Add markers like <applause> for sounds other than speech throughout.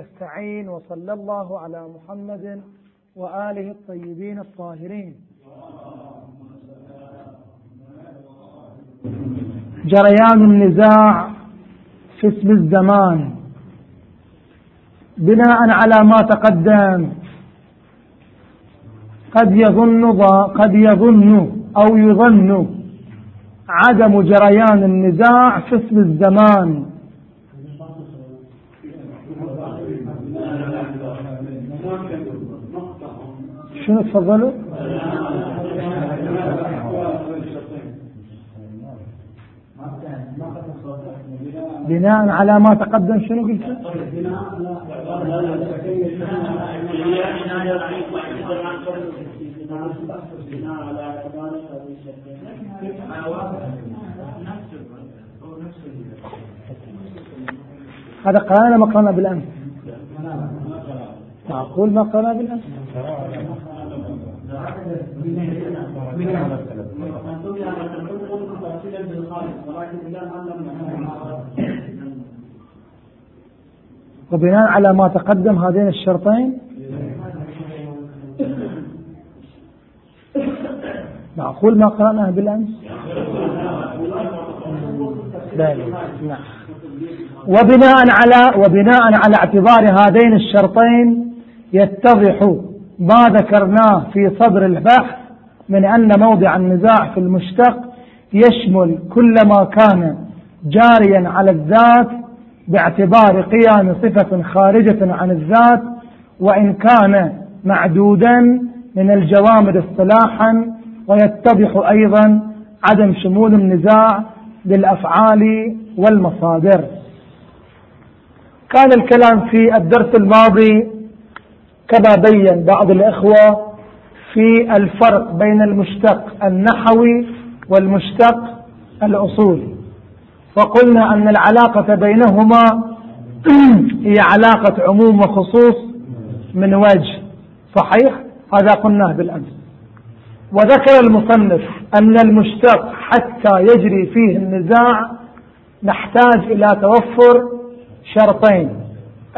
ونستعين وصلى الله على محمد وآله الطيبين الطاهرين. جريان النزاع في اسم الزمان بناء على ما تقدم. قد يظن قد يظن أو يظن عدم جريان النزاع في اسم الزمان. شنو تفضلوا؟ بناء على ما تقدم شنو قلت؟ هذا قرأنا ما قرأنا بالأمس. معقول ما قرأنا بالأمس؟ وبناء على ما تقدم هذين الشرطين. معقول ما قرأناه بالأمس؟ نعم وبناء على وبناء على اعتبار هذين الشرطين يتضح ما ذكرناه في صدر البحث من أن موضع النزاع في المشتق يشمل كل ما كان جاريا على الذات باعتبار قيام صفة خارجة عن الذات وإن كان معدودا من الجوامد اصطلاحا ويتضح أيضا عدم شمول النزاع بالأفعال والمصادر. كان الكلام في الدرس الماضي كما بين بعض الإخوة في الفرق بين المشتق النحوي والمشتق الأصولي. وقلنا أن العلاقة بينهما <clears throat> هي علاقة عموم وخصوص من وجه. صحيح؟ هذا قلناه بالأمس. وذكر المصنف أن المشتق حتى يجري فيه النزاع نحتاج إلى توفر شرطين.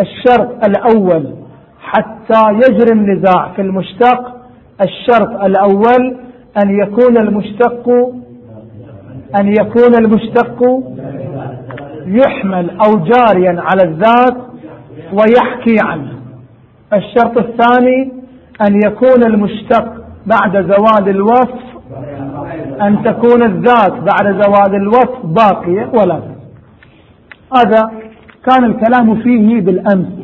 الشرط الأول حتى يجري النزاع في المشتق الشرط الأول أن يكون المشتق أن يكون المشتق يحمل أو جاريا على الذات ويحكي عنه. الشرط الثاني أن يكون المشتق بعد زوال الوصف أن تكون الذات بعد زوال الوصف باقية ولا هذا كان الكلام فيه بالأمس.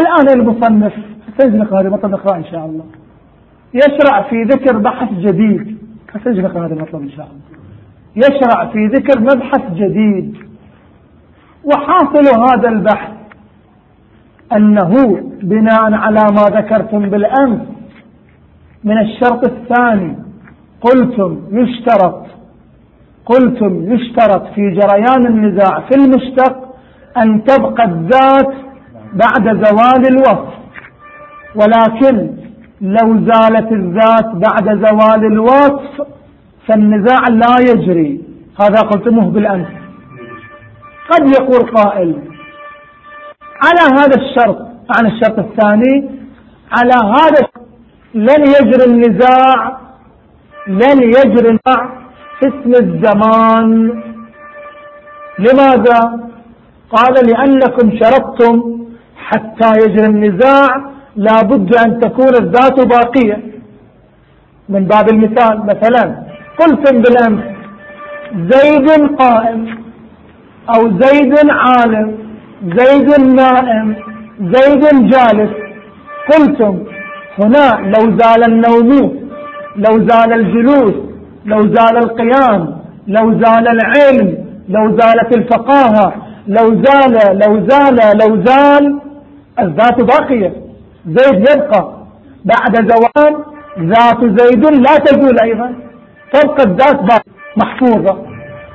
الآن المصنف سيجنق هذا المطلب نقرأ إن شاء الله. يشرع في ذكر بحث جديد. سيجنق هذا المطلب إن شاء الله. يشرع في ذكر مبحث جديد. وحاصل هذا البحث أنه بناء على ما ذكرتم بالأمس من الشرط الثاني. قلتم يشترط قلتم يشترط في جريان النزاع في المشتق أن تبقى الذات بعد زوال الوصف ولكن لو زالت الذات بعد زوال الوصف فالنزاع لا يجري. هذا قلتموه بالأمس. قد يقول قائل على هذا الشرط عن الشرط الثاني على هذا لن يجري النزاع لن يجري النزاع في اسم الزمان. لماذا؟ قال لأنكم شرطتم حتى يجري النزاع لابد أن تكون الذات باقية. من باب المثال مثلا قلتم بالأمس زيد قائم أو زيد عالم زيد نائم زيد جالس. قلتم هنا لو زال النوم لو زال الجلوس لو زال القيام لو زال العلم لو زالت الفقاهة لو زال لو زال لو زال الذات باقية. زيد يبقى بعد زوال ذات زيد لا تزول أيضا. تبقى الذات محفوظة.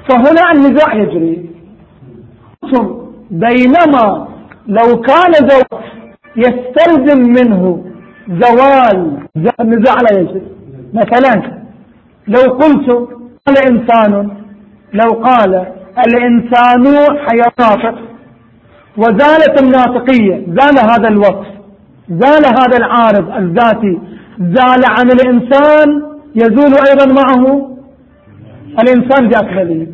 فهنا النزاع يجري. بينما لو كان زوال يستلزم منه زوال النزاع لا يجري. مثلا لو قلت قال إنسان لو قال الإنسان حيوان وزالت الناطقية زال هذا الوصف زال هذا العارض الذاتي زال عن الإنسان يزول أيضا معه؟ الإنسان بأكمله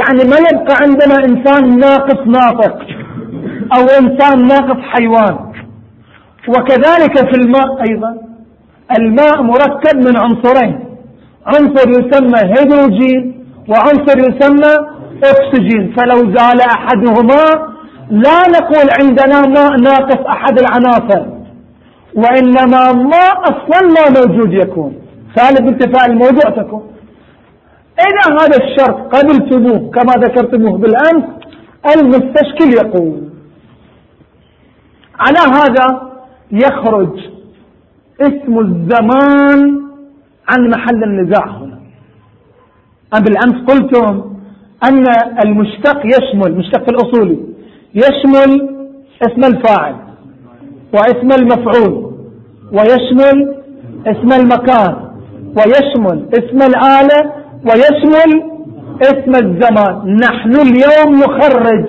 يعني ما يبقى عندنا إنسان ناقص ناطق أو إنسان ناقص حيوان. وكذلك في الماء أيضا. الماء مركب من عنصرين. عنصر يسمى هيدروجين وعنصر يسمى أكسجين. فلو زال أحدهما لا نقول عندنا ماء ناقص أحد العناصر وإنما ماء أصلا لا موجود يكون. ثالث انتفاء الموضوع تكون. إذا هذا الشرط قبلتموه كما ذكرتموه بالأمس المستشكل يقول على هذا يخرج اسم الزمان عن محل النزاع هنا. أم بالأمس قلتم أن المشتق يشمل مشتق الأصولي. يشمل اسم الفاعل واسم المفعول ويشمل اسم المكان ويشمل اسم الآلة ويشمل اسم الزمان. نحن اليوم نخرج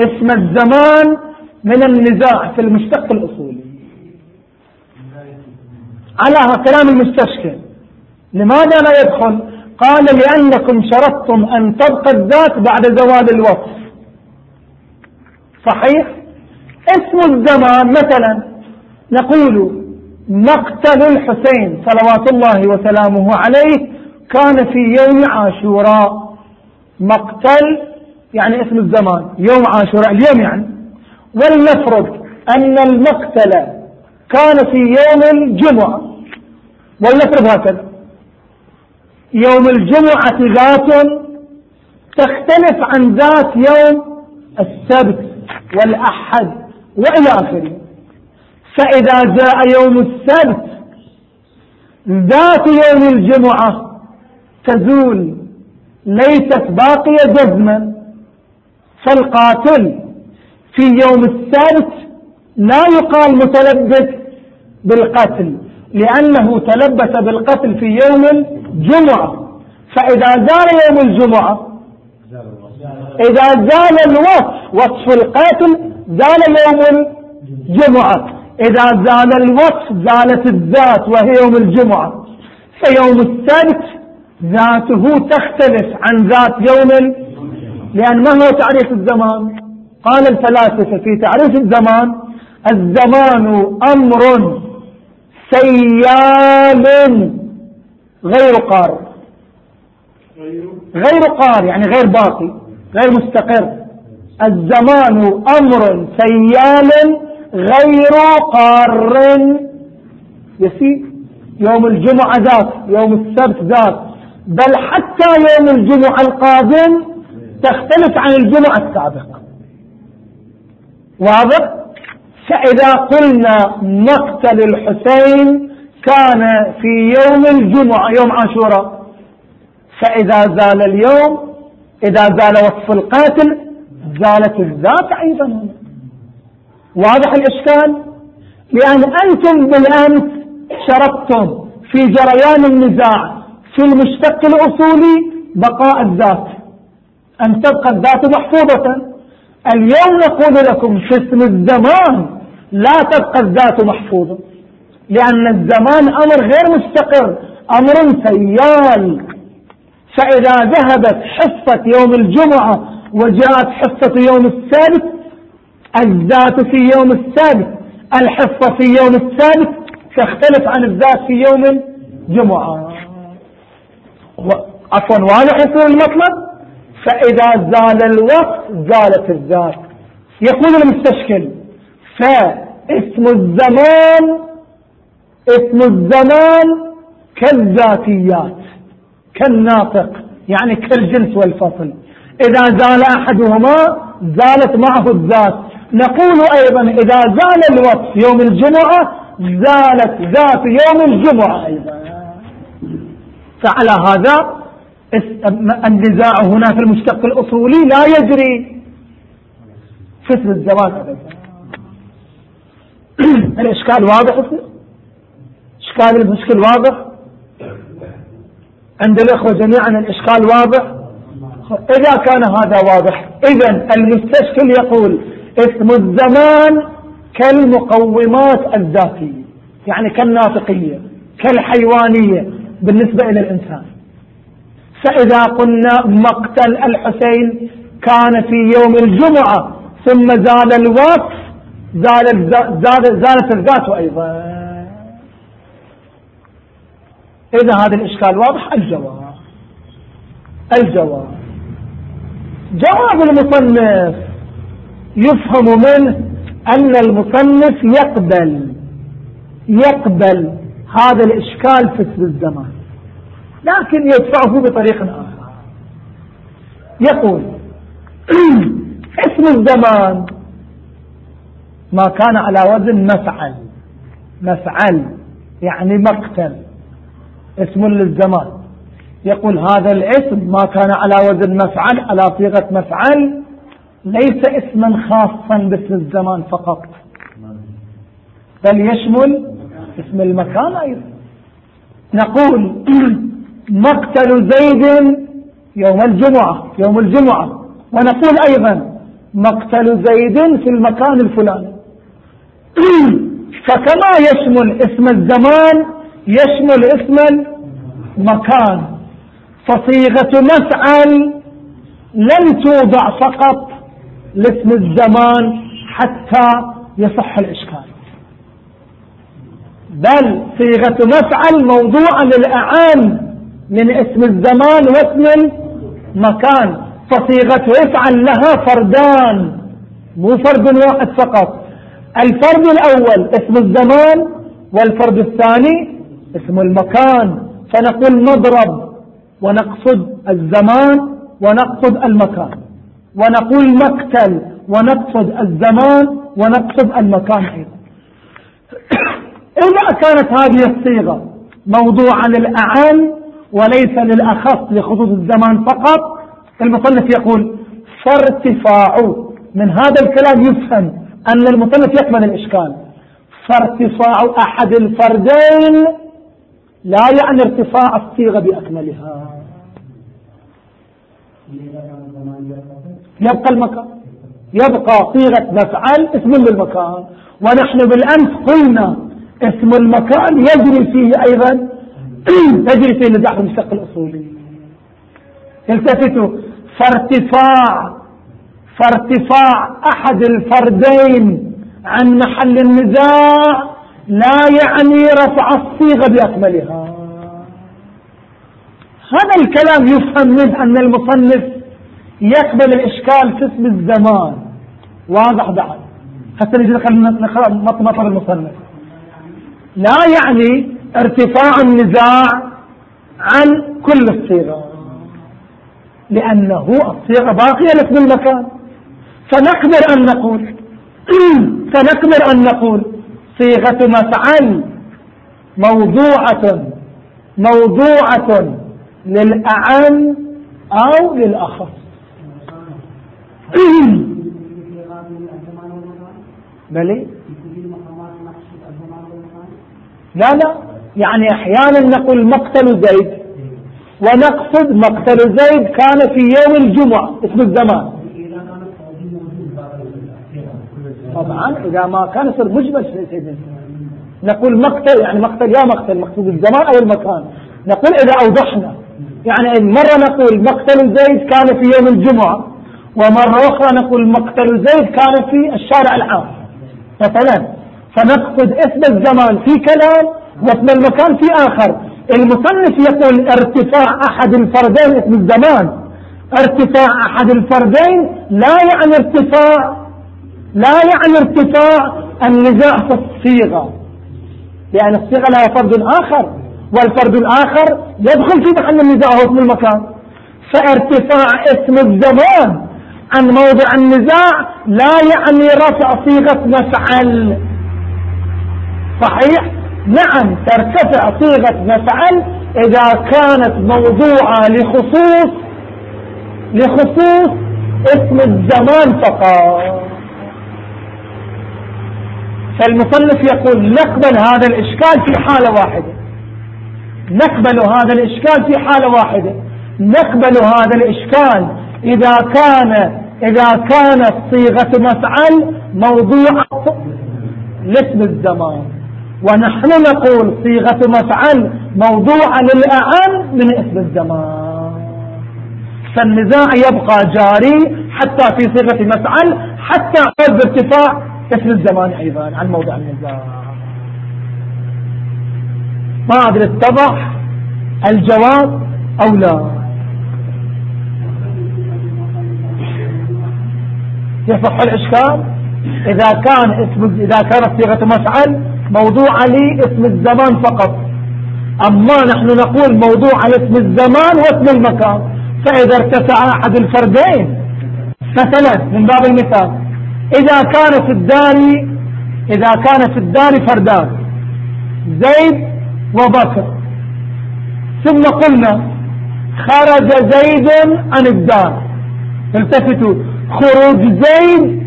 اسم الزمان من النزاع في المشتق الأصولي. على كلام المستشكل. لماذا لا يدخل؟ قال لأنكم شرطتم أن تبقى الذات بعد زوال الوصف صحيح؟ اسم الزمان مثلا نقول مقتل الحسين صلوات الله وسلامه عليه كان في يوم عاشوراء. مقتل يعني اسم الزمان يوم عاشوراء اليوم يعني. ولنفرض أن المقتل كان في يوم الجمعة ولنفرض هكذا. يوم الجمعة ذات تختلف عن ذات يوم السبت. والأحد وإلى آخره. فإذا جاء يوم السبت ذات يوم الجمعة تزول ليست باقية جزما. فالقاتل في يوم السبت لا يقال متلبس بالقتل لأنه تلبس بالقتل في يوم الجمعة. فإذا زال يوم الجمعة إذا زال الوصف وصف القاتل زال يوم الجمعة. إذا زال الوصف زالت الذات وهي يوم الجمعة فيوم السبت ذاته تختلف عن ذات يوم لأن ما هو تعريف الزمان؟ قال الفلاسفة في تعريف الزمان الزمان أمر سيال غير قار غير قار يعني غير باقي. غير مستقر. الزمان أمر سيال غير قار. يسير يوم الجمعة ذات يوم السبت ذات. بل حتى يوم الجمعة القادم تختلف عن الجمعة السابقة. واضح؟ فإذا قلنا مقتل الحسين كان في يوم الجمعة يوم عاشوراء فإذا زال اليوم إذا زال وصف القاتل زالت الذات أيضا. واضح الإشكال؟ لأن أنتم بالأمس شرطتم في جريان النزاع في المشتق الأصولي بقاء الذات. أن تبقى الذات محفوظة. اليوم نقول لكم في اسم الزمان لا تبقى الذات محفوظة. لأن الزمان أمر غير مستقر أمر سيال. فإذا ذهبت حصة يوم الجمعة وجاءت حصة يوم السابت الذات في يوم السابت الحصة في يوم السابت تختلف عن الذات في يوم الجمعة. عفوا واضح يصير المطلب؟ فإذا زال الوقت زالت الذات. يقول المستشكل فاسم الزمان اسم الزمان كالذاتيات. كالناطق يعني كالجنس والفصل. إذا زال أحدهما زالت معه الذات. نقول أيضا إذا زال الوقت يوم الجمعة زالت ذات يوم الجمعة أيضا. فعلى هذا النزاع هنا في المشتق الأصولي لا يجري. فسر الزواج <clears throat> الإشكال واضح؟ إشكال المشكل واضح؟ عند الإخوة جميعا الإشكال واضح؟ إذا كان هذا واضح إذا المستشكل يقول اسم الزمان كالمقومات الذاتية يعني كالناطقية كالحيوانية بالنسبة إلى الإنسان. فإذا قلنا مقتل الحسين كان في يوم الجمعة ثم زال الوقت زال زال زالت الذات أيضا. إذا هذا الإشكال واضح؟ الجواب. الجواب. جواب المصنف. يفهم منه أن المصنف يقبل. يقبل هذا الإشكال في الزمان. لكن يدفعه بطريق آخر. يقول <clears throat> اسم الزمان ما كان على وزن مفعل. مفعل يعني مقتل. اسم للزمان. يقول هذا الاسم ما كان على وزن مفعل على صيغة مفعل ليس اسما خاصا باسم الزمان فقط. بل يشمل اسم المكان أيضا. نقول <clears throat> مقتل زيد يوم الجمعة يوم الجمعة. ونقول أيضا مقتل زيد في المكان الفلاني. <clears throat> فكما يشمل اسم الزمان يشمل اسم المكان. فصيغة مفعل لن توضع فقط لاسم الزمان حتى يصح الإشكال. بل صيغة مفعل موضوعة للأعام من اسم الزمان واسم المكان. فصيغة افعل لها فردان مو فرد واحد فقط. الفرد الأول اسم الزمان والفرد الثاني اسم المكان فنقول نضرب ونقصد الزمان ونقصد المكان. ونقول مقتل ونقصد الزمان ونقصد المكان أيضا. <coughs> إذا كانت هذه الصيغة موضوعا للأعم وليس للأخص لخصوص الزمان فقط المصنف يقول فارتفاع من هذا الكلام يفهم أن المصنف يقبل الإشكال. فارتفاع أحد الفردين لا يعني ارتفاع الصيغة بأكملها. يبقى المكان. يبقى صيغة مفعل اسم للمكان. ونحن بالأمس قلنا اسم المكان يجري فيه أيضا. <clears throat> يجري فيه نزاع المشتق الأصولي التفتوا. فارتفاع. فارتفاع أحد الفردين عن محل النزاع. لا يعني رفع الصيغة بأكملها. هذا الكلام يفهم منه أن المصنف يقبل الإشكال في اسم الزمان. واضح بعد. حتى نجي نقرأ مطمطر المصنف. لا يعني ارتفاع النزاع عن كل الصيغة لأنه الصيغة باقية لاسم المكان. فنقدر أن نقول <clears throat> فنقدر أن نقول صيغة مفعل موضوعة موضوعة للأعم أو للأخص. بلي لا لا. يعني أحيانا نقول مقتل زيد ونقصد مقتل زيد كان في يوم الجمعة اسم الزمان. طبعا إذا ما كان يصير مجمل سيدنا. نقول مقتل يعني مقتل يا مقتل مقصود الزمان أو المكان. نقول إذا أوضحنا يعني مرة نقول مقتل زيد كان في يوم الجمعة ومرة أخرى نقول مقتل زيد كان في الشارع العام مثلا. فنقصد اسم الزمان في كلام واسم المكان في آخر. المصنف يقول ارتفاع أحد الفردين اسم الزمان. ارتفاع أحد الفردين لا يعني ارتفاع لا يعني ارتفاع النزاع في الصيغة. لأن الصيغة لها فرد آخر والفرد الآخر يدخل في محل النزاع هو اسم المكان. فارتفاع اسم الزمان عن موضع النزاع لا يعني رفع صيغة مفعل. صحيح؟ نعم ترتفع صيغة مفعل إذا كانت موضوعة لخصوص لخصوص اسم الزمان فقط. فالمصنف يقول نقبل هذا الإشكال في حالة واحدة. نقبل هذا الإشكال في حالة واحدة. نقبل هذا الإشكال إذا كان إذا كانت صيغة مفعل موضوع لاسم الزمان. ونحن نقول صيغة مفعل موضوعة للأعم من اسم الزمان. فالنزاع يبقى جاري حتى في صيغة مفعل حتى بارتفاع اسم الزمان أيضا عن موضع النزاع. ما أدري اتضح الجواب أو لا. يصح الإشكال؟ إذا كان اسم إذا كانت صيغة مفعل موضوع لي اسم الزمان فقط. أما نحن نقول موضوع على اسم الزمان واسم المكان. فإذا ارتفع أحد الفردين مثلا من باب المثال إذا كان في الدار إذا كان في الدار فردان. زيد وبكر. ثم قلنا خرج زيد عن الدار. التفتوا. خروج زيد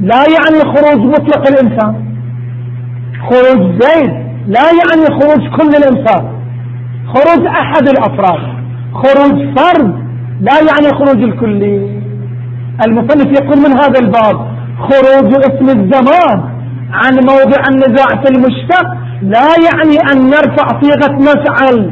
لا يعني خروج مطلق الإنسان. خروج زيد لا يعني خروج كل الإنسان. خروج أحد الأفراد. خروج فرد لا يعني خروج الكلي المصنف يقول من هذا الباب. خروج اسم الزمان عن موضع النزاع في المشتق لا يعني أن نرفع صيغة مفعل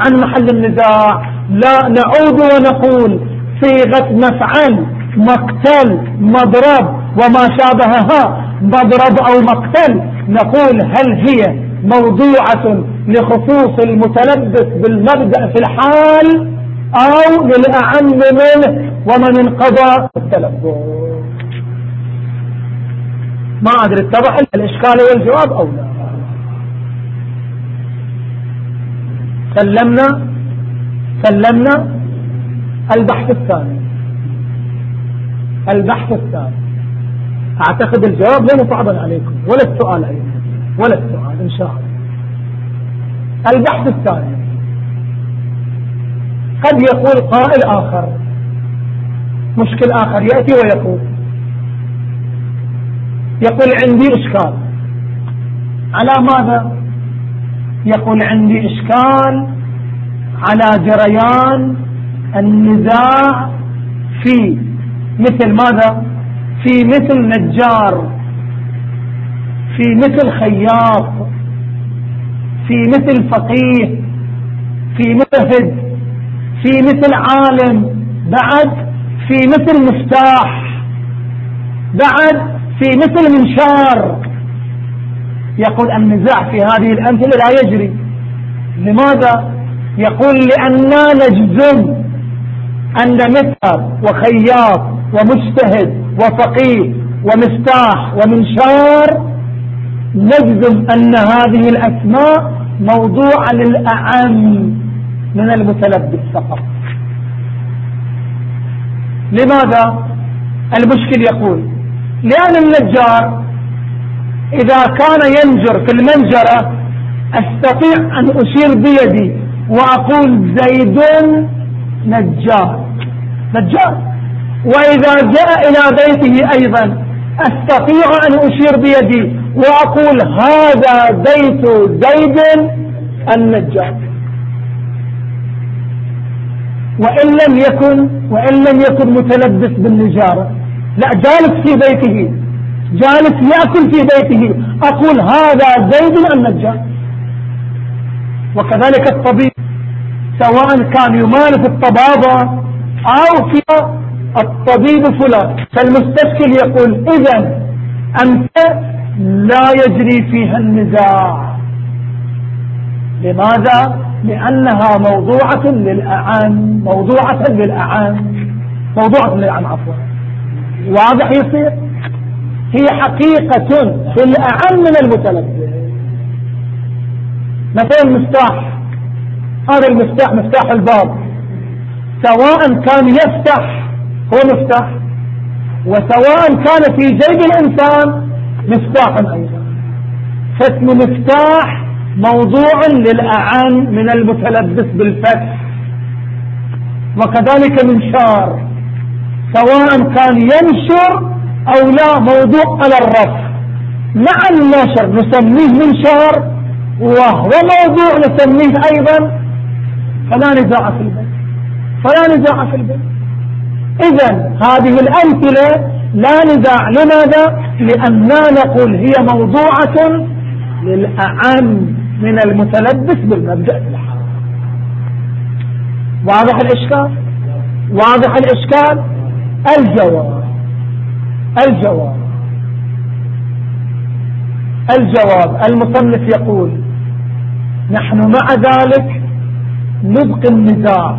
عن محل النزاع. لا نعود ونقول صيغة مفعل مقتل مضرب وما شابهها مضرب أو مقتل. نقول هل هي موضوعة لخصوص المتلبس بالمبدأ في الحال أو للأعم منه ومن انقضى التلبس؟ ما أدري اتضح الإشكال والجواب أو لا. سلمنا سلمنا البحث الثاني. البحث الثاني. أعتقد الجواب ليس صعبا عليكم ولا السؤال أيضا ولا السؤال إن شاء الله. البحث الثاني. قد يقول قائل آخر. مشكل آخر يأتي ويقول. يقول عندي إشكال. على ماذا؟ يقول عندي إشكال على جريان النزاع في مثل ماذا؟ في مثل نجار في مثل خياط في مثل فقيه في متهد في مثل عالم بعد في مثل مفتاح بعد في مثل منشار يقول النزاع في هذه الأمثلة لا يجري. لماذا؟ يقول لأننا نجزم أن مثل وخياط ومجتهد وفقيه ومفتاح ومنشار نجزم أن هذه الأسماء موضوعة للأعم من المتلبس فقط. لماذا؟ المشكل يقول لأن النجار إذا كان ينجر في المنجرة أستطيع أن أشير بيدي وأقول زيد نجار. نجار. وإذا جاء إلى بيته أيضا أستطيع أن أشير بيدي وأقول هذا بيت زيد النجار. وإن لم يكن وإن لم يكن متلبس بالنجارة. لا جالس في بيته جالس يأكل في بيته. أقول هذا زيد النجار. وكذلك الطبيب سواء كان يمارس الطبابة أو في الطبيب فلان. فالمستشكل يقول إذا أنت لا يجري فيها النزاع. لماذا؟ لأنها موضوعة للأعان موضوعة للأعان موضوعة للأعان عفوا. واضح يصير؟ هي حقيقة في الأعان من المتلبس مثلا مفتاح. هذا المفتاح مفتاح الباب. سواء كان يفتح هو مفتاح. وسواء كان في جيب الإنسان مفتاح أيضا. فاسم مفتاح موضوع للأعان من المتلبس بالفتح. وكذلك منشار سواء كان ينشر أو لا موضوع على الرفع. مع النشر نسميه منشار وهو موضوع نسميه أيضا فلا نزاع في البيت. فلا نزاع في البيت. إذا هذه الأمثلة لا نزاع. لماذا؟ لأننا نقول هي موضوعة للأعم من المتلبس بالمبدأ الحرام. واضح الإشكال؟ واضح الإشكال؟ الجواب. الجواب. الجواب. المصنف يقول نحن مع ذلك نبقي النزاع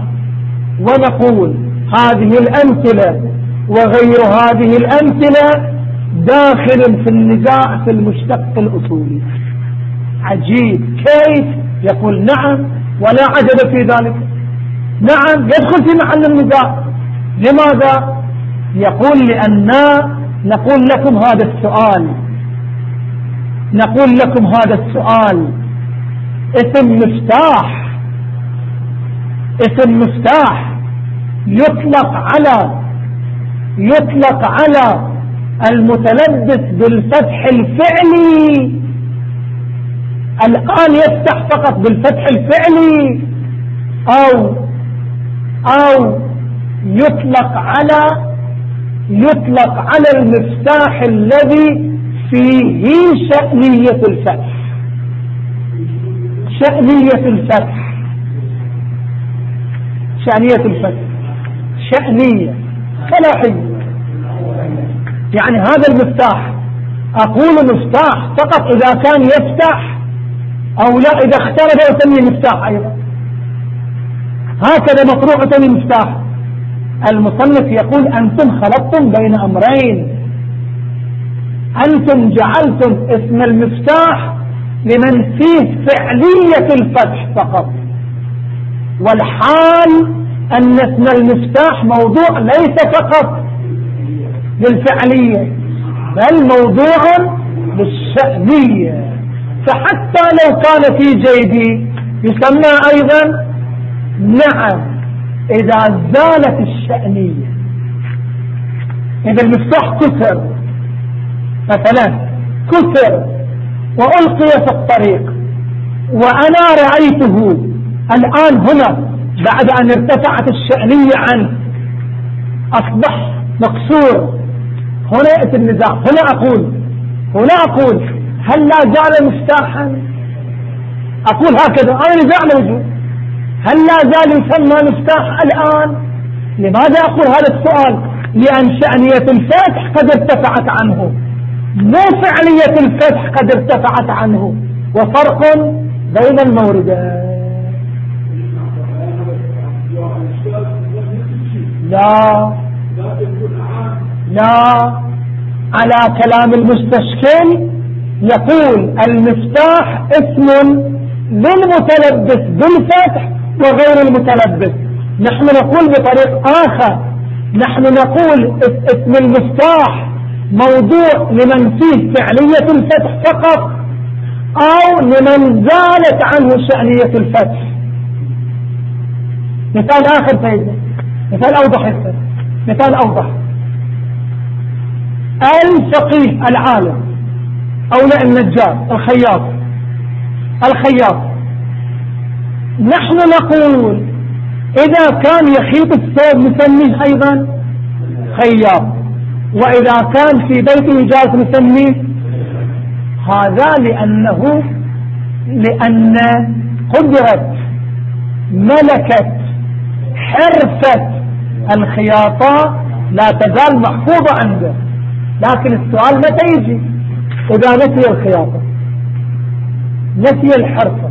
ونقول هذه الأمثلة وغير هذه الأمثلة داخل في النزاع في المشتق الأصولي. عجيب. كيف؟ يقول نعم ولا عجب في ذلك. نعم يدخل في محل النزاع. لماذا؟ يقول لأننا نقول لكم هذا السؤال. نقول لكم هذا السؤال. اسم مفتاح. اسم مفتاح. يطلق على يطلق على المتلبس بالفتح الفعلي. الآن يفتح فقط بالفتح الفعلي. أو أو يطلق على يطلق على المفتاح الذي فيه شأنية الفتح. شأنية الفتح. شأنية الفتح. شأنية. صلاحية. يعني هذا المفتاح. أقول مفتاح فقط إذا كان يفتح أو لا إذا اختلف يسمي مفتاح أيضا. هكذا مطروح يسمي مفتاح المصنف يقول أنتم خلطتم بين أمرين. أنتم جعلتم اسم المفتاح لمن فيه فعلية الفتح فقط. والحال أن اسم المفتاح موضوع ليس فقط للفعلية بل موضوع للشأنية. فحتى لو كان في جيبي يسمى أيضا نعم. إذا زالت الشأنية إذا المفتاح كثر. مثلا كثر وألقي في الطريق وأنا رأيته الآن هنا بعد أن ارتفعت الشأنية عنه. أصبح مكسور. هنا يأتي النزاع. هنا أقول. هنا أقول. هل لا زال مفتاحا؟ أقول هكذا. أنا نزاع موجود هل لا زال يسمى مفتاح الآن؟ لماذا أقول هذا السؤال؟ لأن شأنية الفتح قد ارتفعت عنه. مو فعلية الفتح قد ارتفعت عنه. وفرق بين الموردين. لا. لا. على كلام المستشكل يقول المفتاح اسم للمتلبس بالفتح وغير المتلبس. نحن نقول بطريق آخر. نحن نقول اسم المفتاح موضوع لمن فيه فعلية الفتح فقط أو لمن زالت عنه شأنية الفتح. مثال آخر فايدة مثال أوضح مثال أوضح. الفقيه العالم أو لا النجار الخياط. الخياط. نحن نقول إذا كان يخيط الثوب نسميه أيضا خياط. وإذا كان في بيته جالس نسميه هذا لأنه لأن قدرة ملكة حرفة الخياطة لا تزال محفوظة عنده. لكن السؤال متى يجي؟ إذا نسي الخياطة. نسي الحرفة.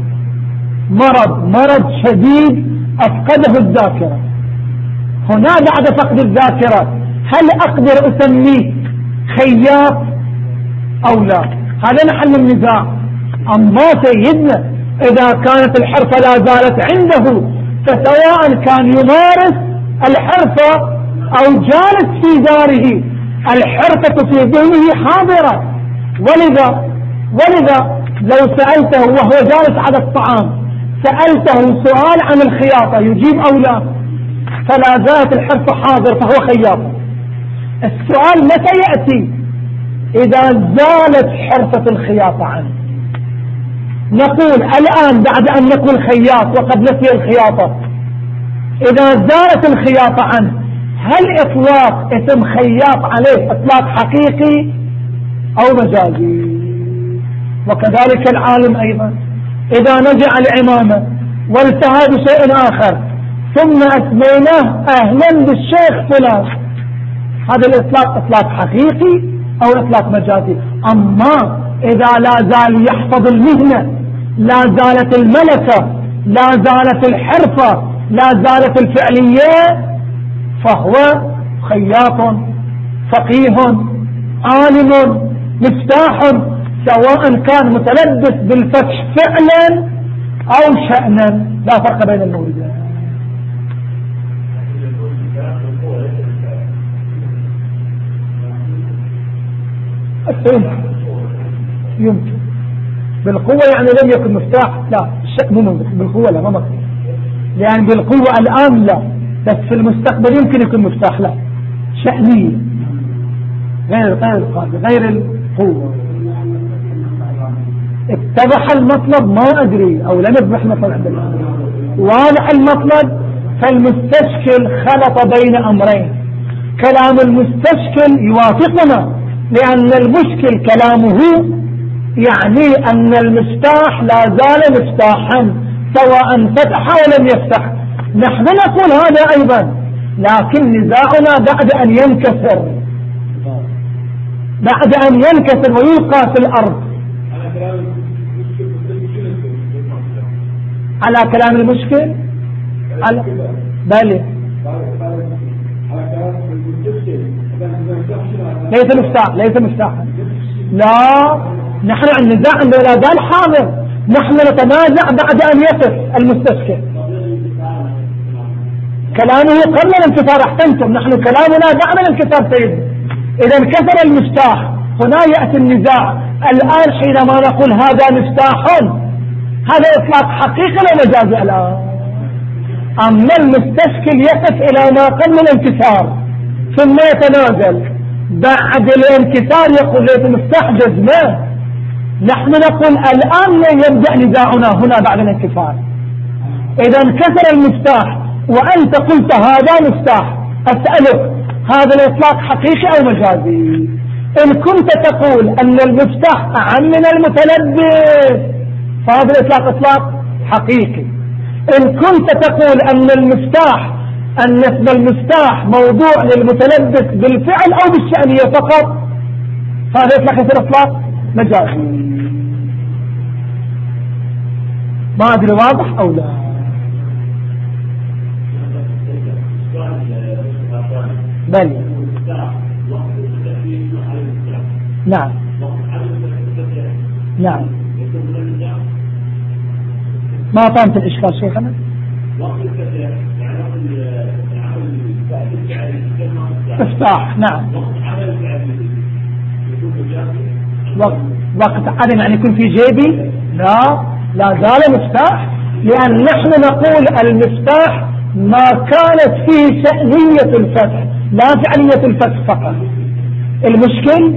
مرض مرض شديد أفقده الذاكرة. هنا بعد فقد الذاكرة هل أقدر أسميه خياط أو لا؟ هذا محل النزاع. أما سيدنا إذا كانت الحرفة لا زالت عنده فسواء كان يمارس الحرفة أو جالس في داره الحرفة في ذهنه حاضرة. ولذا ولذا لو سألته وهو جالس على الطعام سألته سؤال عن الخياطة يجيب أو لا؟ فلا زالت الحرفة حاضر فهو خياط. السؤال متى يأتي؟ إذا زالت حرفة الخياطة عنه. نقول الآن بعد أن نقول خياط وقد نسي الخياطة. إذا زالت الخياطة عنه هل إطلاق اسم خياط عليه إطلاق حقيقي أو مجازي؟ وكذلك العالم أيضا. إذا نزع العمامة والتهى بشيء آخر ثم أسميناه أهلا بالشيخ فلان. هذا الإطلاق إطلاق حقيقي أو إطلاق مجازي. أما إذا لا زال يحفظ المهنة لا زالت الملكة لا زالت الحرفة لا زالت الفعلية فهو خياط فقيه عالم مفتاح سواء كان متلبس بالفتح فعلا أو شأنا لا فرق بين الموردين يمكن. بالقوة يعني لم يكن مفتاح لا الشأن مو بالقوة لا ما مكتوب لأن بالقوة الآن لا بس في المستقبل يمكن يكون مفتاح لا. شأنية. غير غير غير القوة. اتضح المطلب ما أدري أو لم يتضح عند واضح المطلب فالمستشكل خلط بين أمرين. كلام المستشكل يوافقنا لأن المشكل كلامه يعني أن المفتاح لا زال مفتاحا سواء فتح ولم يفتح. نحن نقول هذا أيضا لكن نزاعنا بعد أن ينكسر. بعد أن ينكسر ويلقى في الأرض. على كلام المشكل؟ على بل ليس مفتاح ليس مفتاحا لا. نحن النزاع عنده لا حاضر. نحن نتنازع بعد أن يقف المستشكل. كلامه قبل الانكسار احسنتم نحن كلامنا بعد الانكسار سيدي إذا انكسر المفتاح. هنا يأتي النزاع. الآن حينما نقول هذا مفتاح هذا إطلاق حقيقي ولا مجازي الآن أما المستشكل يقف إلى ما قبل الانكسار ثم يتنازل. بعد الانكسار يقول ليس مفتاح جزمه نحن نقول الآن يبدأ نزاعنا هنا بعد الانكسار إذا انكسر المفتاح وأنت قلت هذا مفتاح أسألك هذا الإطلاق حقيقي أو مجازي؟ إن كنت تقول أن المفتاح أعم من المتلبس فهذا الإطلاق إطلاق حقيقي. إن كنت تقول أن المفتاح أن اسم المفتاح موضوع للمتلبس بالفعل أو بالشأنية فقط فهذا يطلق يصير إطلاق مجازي ما أدري واضح أو لا؟ بل. نعم. نعم. ما فهمت الإشكال شيخنا افتاح نعم. وقت عدم يعني يكون في جيبي؟ لا لا زال مفتاح. لأن نحن نقول المفتاح ما كانت فيه شأنية الفتح لا فعلية الفتح فقط. المشكل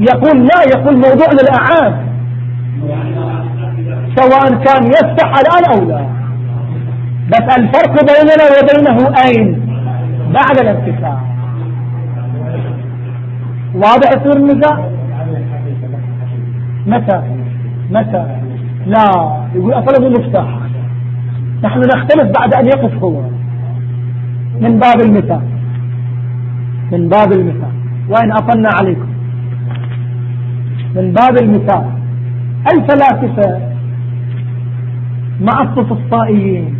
يقول لا يقول موضوع للأعاد سواء كان يفتح الآن أو لا. بس الفرق بيننا وبينه أين؟ بعد الانتفاع واضح يصير النزاع؟ متى؟ متى؟ لا يقول أطلب المفتاح. نحن نختلف بعد أن يقف هو. من باب المثال من باب المثال وإن أطلنا عليكم. من باب المثال الفلاسفة مع السفسطائيين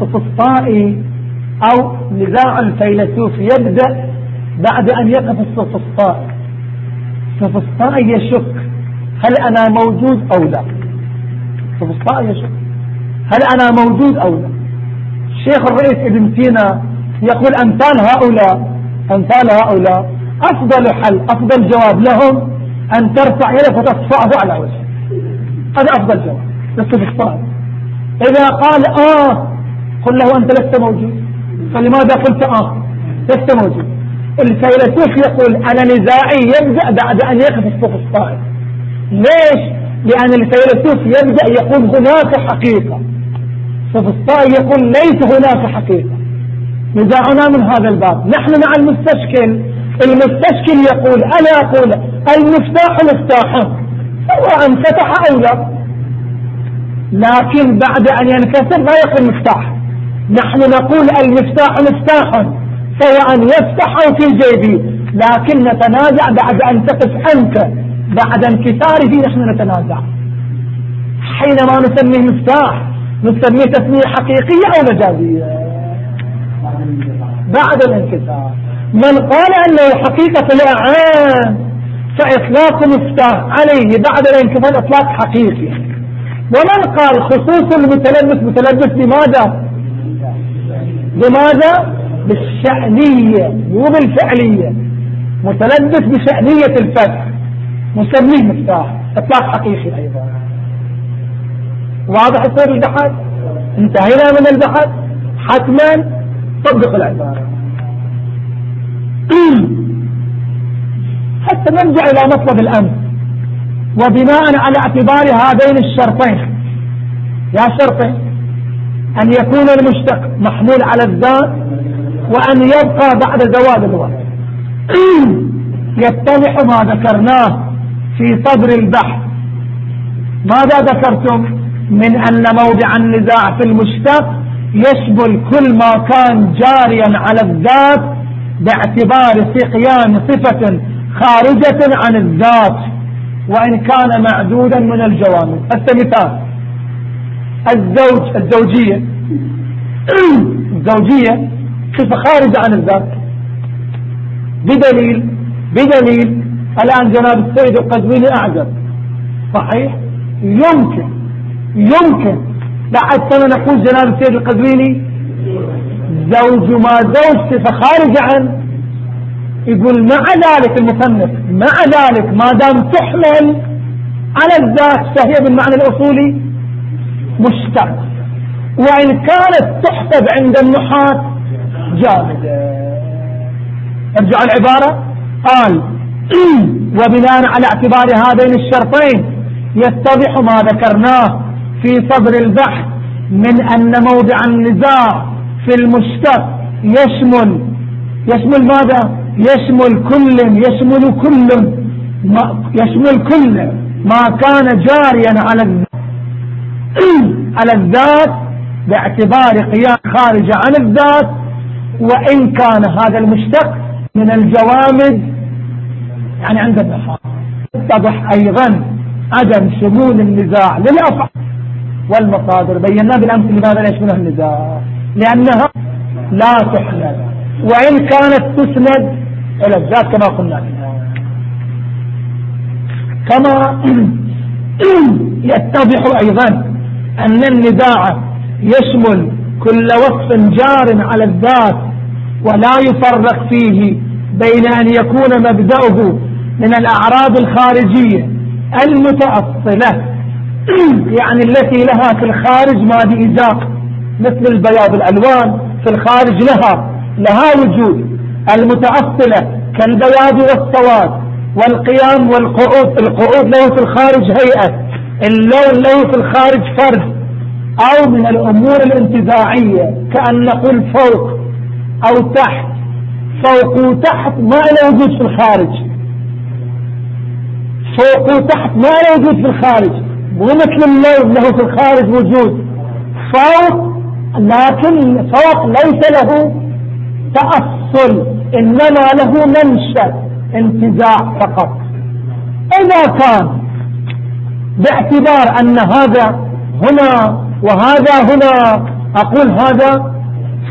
السفسطائي أو نزاع الفيلسوف يبدأ بعد أن يقف السفسطائي السفسطائي يشك هل أنا موجود أو لا. السفسطائي يشك هل أنا موجود أو لا. الشيخ الرئيس ابن سينا يقول أمثال هؤلاء أمثال هؤلاء أفضل حل أفضل جواب لهم أن ترفع يدك وتصفعه على وجهه هذا أفضل جواب. للسفسطائي إذا قال آه قل له أنت لست موجود. فلماذا قلت آه؟ لست موجود. الفيلسوف يقول أنا نزاعي يبدأ بعد أن يقف السفسطائي ليش؟ لأن الفيلسوف يبدأ يقول هناك حقيقة. السفسطائي يقول ليس هناك حقيقة. نزاعنا من هذا الباب. نحن مع المستشكل. المستشكل يقول أنا أقول المفتاح مفتاح سواء فتح أو لا. لكن بعد أن ينكسر لا يكون مفتاح. نحن نقول المفتاح مفتاح سواء يفتح أو في جيبي. لكن نتنازع بعد أن تقف أنت بعد انكساره نحن نتنازع. حينما نسميه مفتاح نسميه تسمية حقيقية أو مجازية؟ بعد الانكسار. من قال أنه حقيقة الإعان فإطلاق مفتاح عليه بعد الانكسار إطلاق حقيقي. ومن قال خصوص المتلبس متلبس بماذا بماذا بالشأنية مو بالفعلية. متلبس بشأنية الفتح مسميه مفتاح. إطلاق حقيقي أيضا. واضح يصير البحث انتهينا من البحث حتما طبق العبارة <clears throat> حتى نرجع إلى مطلب الامر وبناء على اعتبار هذين الشرطين يا شرطين أن يكون المشتق محمول على الذات وأن يبقى بعد زوال الوقت. <clears throat> يتضح ما ذكرناه في صدر البحث. ماذا ذكرتم من أن موضع النزاع في المشتق يشمل كل ما كان جاريا على الذات باعتبار سقيان صفة خارجة عن الذات؟ وإن كان معدودا من الجوانب مثال الزوج الزوجية. الزوجية صفة خارجة عن الذات. بدليل بدليل الآن جناب السيد القزويني أعجب. صحيح؟ يمكن يمكن. سنة نقول جناب السيد القزويني زوج ما زوج صفة خارجة عن يقول مع ذلك المصنف مع ذلك ما دام تحمل على الذات فهي بالمعنى الأصولي مشتق. وإن كانت تحسب عند النحاة جامدة ارجع العبارة. قال <clears throat> وبناء على اعتبار هذين الشرطين يتضح ما ذكرناه في صدر البحث من أن موضع النزاع في المشتق يشمل يشمل ماذا؟ يشمل كل يشمل كل ما يشمل كل ما كان جاريا على <clears throat> على الذات باعتبار قيام خارج عن الذات. وإن كان هذا المشتق من الجوامد يعني عند النحاة اتضح أيضا عدم شمول النزاع للأفعال. والمصادر بينا بالأمس لماذا لا يشملها النزاع لأنها لا تحمل. وإن كانت تسند الذات كما قلنا. كما <clears throat> يتضح أيضا أن النزاع يشمل كل وصف جار على الذات ولا يفرق فيه بين أن يكون مبدأه من الأعراض الخارجية المتأصلة <clears throat> يعني التي لها في الخارج مادي إزاق مثل البياض الألوان في الخارج لها لها وجود. المتأصلة كالبياض والسواد والقيام والقعود. القعود له في الخارج هيئة اللون له في الخارج فرد. أو من الأمور الانتزاعية كأن نقول فوق أو تحت. فوق وتحت ما له وجود في الخارج. فوق وتحت ما له وجود في الخارج. مو مثل اللون له في الخارج وجود. فوق لكن فوق ليس له تأصل إنما له منشأ انتزاع فقط. إذا كان باعتبار أن هذا هنا وهذا هنا أقول هذا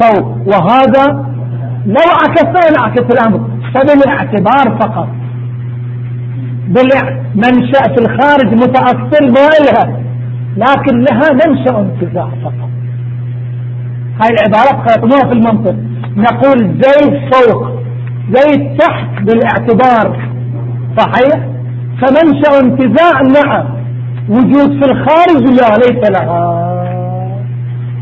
فوق وهذا لو عكسنا نعكس الأمر. فبالاعتبار فقط. بالمنشأ في الخارج متأصل ما لها لكن لها منشأ انتزاع فقط. هاي العبارات خيطنوها في المنطق. نقول زيد فوق زيد تحت بالاعتبار. صحيح؟ فمنشأ انتزاع نعم وجود في الخارج لا ليس لها.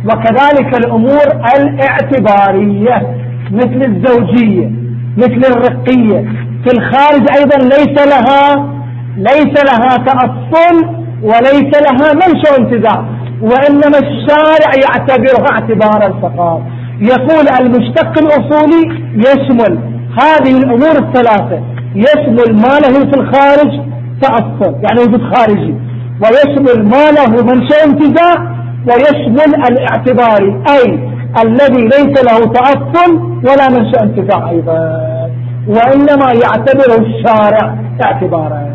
وكذلك الأمور الاعتبارية مثل الزوجية مثل الرقية. في الخارج أيضا ليس لها ليس لها تأصل وليس لها منشأ انتزاع وإنما الشارع يعتبرها اعتبارا فقط. يقول المشتق الأصولي يشمل هذه الأمور الثلاثة. يشمل ما له في الخارج تأصل يعني وجود خارجي. ويشمل ما له منشأ انتزاع ويشمل الاعتباري أي الذي ليس له تأصل ولا منشأ انتفاع أيضا. وإنما يعتبره الشارع اعتبارا.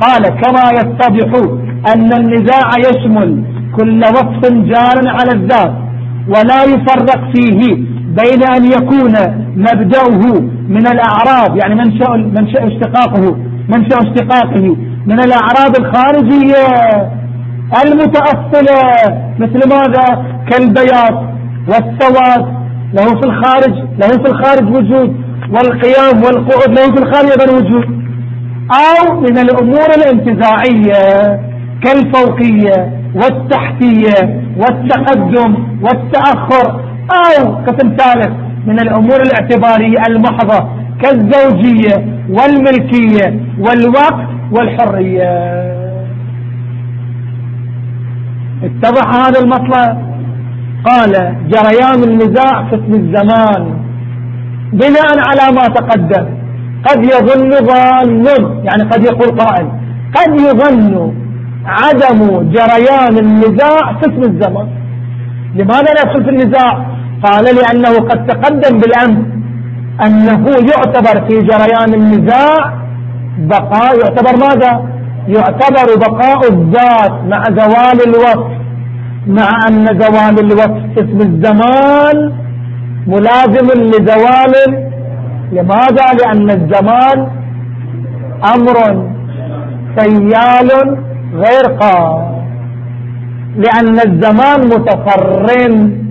قال كما يتضح أن النزاع يشمل كل وصف جار على الذات. ولا يفرق فيه بين أن يكون مبدأه من الأعراض يعني منشأ, منشأ اشتقاقه منشأ اشتقاقه. من الأعراض الخارجية المتأصلة مثل ماذا؟ كالبياض والسواد له في الخارج له في الخارج وجود والقيام والقعود له في الخارج أيضا وجود. أو من الأمور الانتزاعية كالفوقية والتحتية. والتقدم والتأخر. أو قسم ثالث من الأمور الاعتبارية المحضة كالزوجية والملكية والوقت والحرية. اتضح هذا المطلب؟ قال جريان النزاع في اسم الزمان. بناء على ما تقدم قد يظن ظان يعني قد يقول قائل قد يظن عدم جريان النزاع في اسم الزمان لماذا ندخل في النزاع؟ قال لأنه قد تقدم بالأمر أنه يعتبر في جريان النزاع بقاء يعتبر ماذا؟ يعتبر بقاء الذات مع زوال الوقت مع أن زوال الوقت اسم الزمان ملازم لزوال لماذا؟ لأن الزمان أمر سيال غير قام لأن الزمان متصرم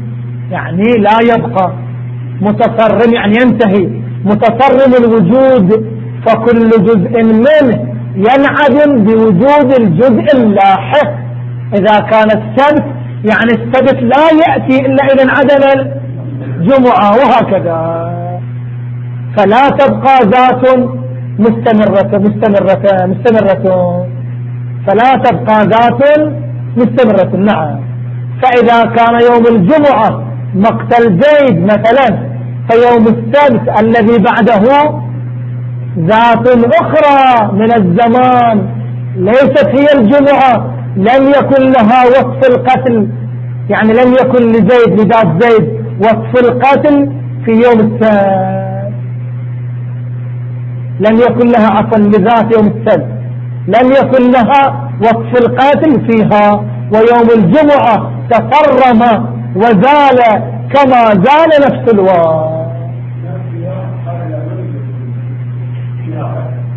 يعني لا يبقى. متصرم يعني ينتهي. متصرم الوجود فكل جزء منه ينعدم بوجود الجزء اللاحق. إذا كان السبت يعني السبت لا يأتي إلا إذا انعدم الجمعة وهكذا. فلا تبقى ذات مستمرة مستمرة مستمرة. فلا تبقى ذات مستمرة نعم فإذا كان يوم الجمعة مقتل زيد مثلا فيوم السبت الذي بعده ذات أخرى من الزمان ليست هي الجمعة لم يكن لها وصف القتل يعني لم يكن لزيد لذات زيد وصف القتل في يوم السبت. لم يكن لها عفوا لذات يوم السبت. لم يكن لها وصف القاتل فيها ويوم الجمعة تفرم وزال كما زال نفس الوقت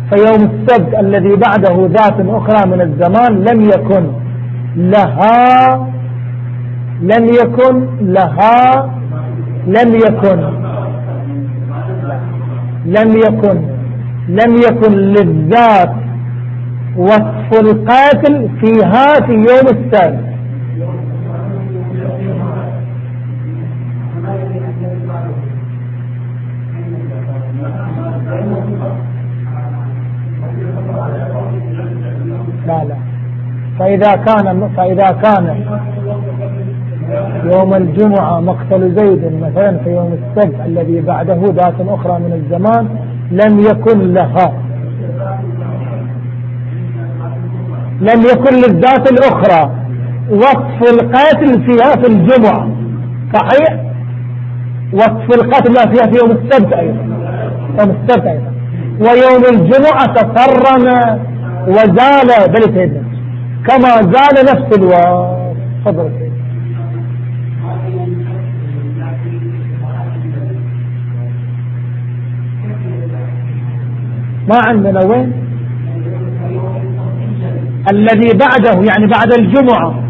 فيوم السبت الذي بعده ذات أخرى من الزمان لم يكن لها لم يكن لها لم يكن لم يكن لم يكن للذات وصف القاتل فيها في يوم السبت لا لا. فإذا كان فإذا كان يوم الجمعة مقتل زيد مثلا في يوم السبت الذي بعده ذات أخرى من الزمان لم يكن لها. لم يكن للذات الأخرى. وصف القاتل فيها في الجمعة. صحيح؟ وصف القاتل لا فيها في يوم السبت أيضا. يوم السبت أيضا. ويوم الجمعة تفرم وزال بل سيدنا. كما زال نفس الوقت تفضل ما عندنا وين؟ الذي بعده يعني بعد الجمعة.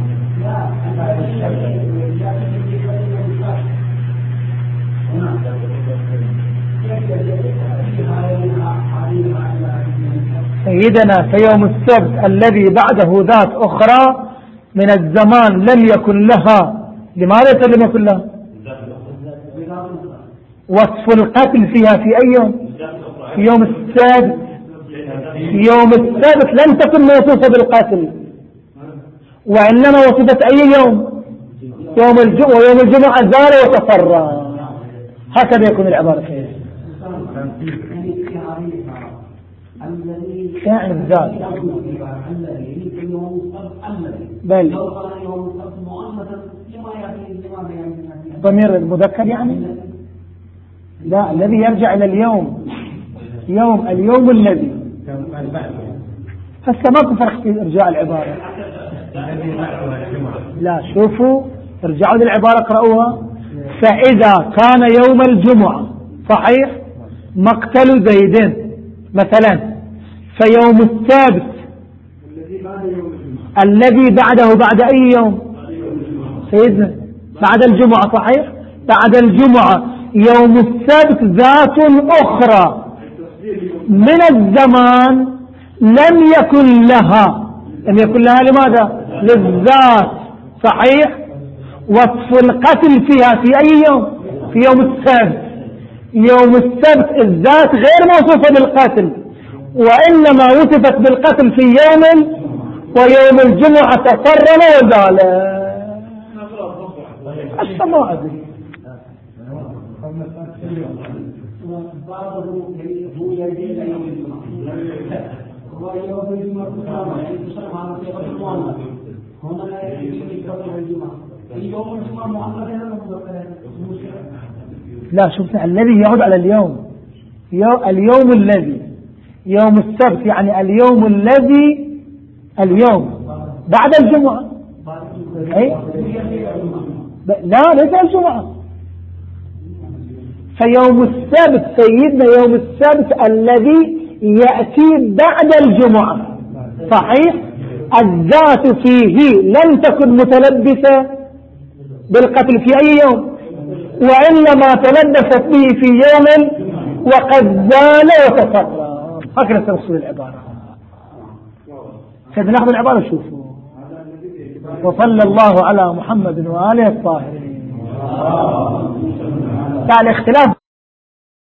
سيدنا في يوم السبت الذي بعده ذات أخرى من الزمان لم يكن لها. لماذا لم يكن لها؟ وصف القتل فيها في أي يوم؟ في يوم السبت. يوم السبت لم تكن موصوفة بالقتل وإنما وصفت أي يوم؟ يوم الجمعة. ويوم الجمعة زال وتفرى. هكذا يكون العبارة. يعني الزاد بل. ضمير المذكر يعني؟ لا الذي يرجع إلى اليوم. يوم اليوم الذي. هسه ماكو فرق في إرجاع العبارة. لا شوفوا ارجعوا للعبارة اقرأوها. فإذا كان يوم الجمعة صحيح؟ مقتل زيد مثلا. فيوم السبت الذي بعده بعد أي يوم؟ سيدنا بعد الجمعة صحيح؟ بعد الجمعة. يوم السبت ذات أخرى من الزمان لم يكن لها. لم يكن لها لماذا؟ للذات. صحيح؟ وصف القتل فيها في أي يوم؟ في يوم السبت. يوم السبت الذات غير موصوفة بالقتل. وإنما وصفت بالقتل في يوم ويوم الجمعة تقرن وزال السماء أدري. لا شوف الذي يعود على اليوم. اليوم الذي. يوم السبت يعني اليوم الذي اليوم. بعد الجمعة. أي؟ لا ليس الجمعة. فيوم السبت سيدنا يوم السبت الذي يأتي بعد الجمعة. صحيح؟ الذات فيه لم تكن متلبسة بالقتل في أي يوم وإنما تلبست به في يوم وقد زال وتفرق هكذا تفصل العبارة. ناخذ العبارة شوفوا وصلى الله على محمد وآله الطاهرين. الاختلاف